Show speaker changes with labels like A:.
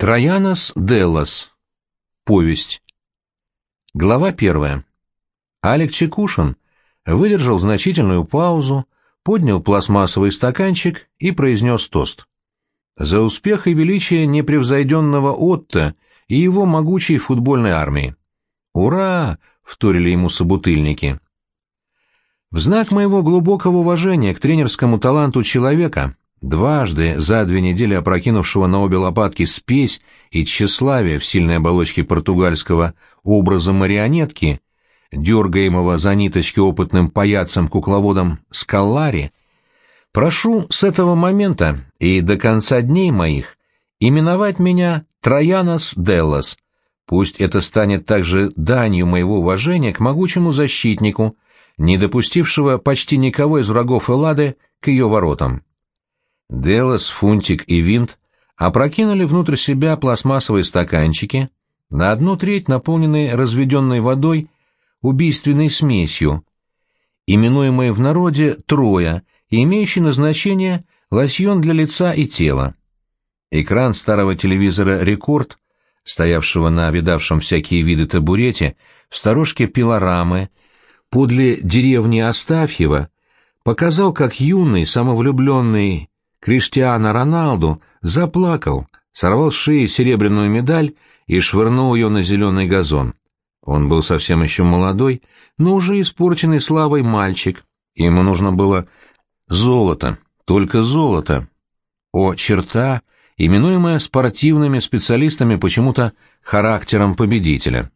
A: Троянос Деллас. Повесть. Глава первая. Алек Чекушин выдержал значительную паузу, поднял пластмассовый стаканчик и произнес тост. За успех и величие непревзойденного Отто и его могучей футбольной армии. «Ура!» — вторили ему собутыльники. В знак моего глубокого уважения к тренерскому таланту человека, дважды за две недели опрокинувшего на обе лопатки спесь и тщеславие в сильной оболочке португальского образа марионетки, дергаемого за ниточки опытным паяцем-кукловодом Скаллари, прошу с этого момента и до конца дней моих именовать меня Троянос Деллас. Пусть это станет также данью моего уважения к могучему защитнику, не допустившего почти никого из врагов Эллады к ее воротам. Делос, Фунтик и Винт опрокинули внутрь себя пластмассовые стаканчики, на одну треть наполненные разведенной водой убийственной смесью, именуемой в народе «троя» имеющей назначение лосьон для лица и тела. Экран старого телевизора «Рекорд», стоявшего на видавшем всякие виды табурете, в сторожке пилорамы, подле деревни Астафьева, показал, как юный, самовлюбленный Криштиано Роналду заплакал, сорвал с шеи серебряную медаль и швырнул ее на зеленый газон. Он был совсем еще молодой, но уже испорченный славой мальчик. Ему нужно было золото, только золото. О, черта, именуемая спортивными специалистами почему-то характером победителя.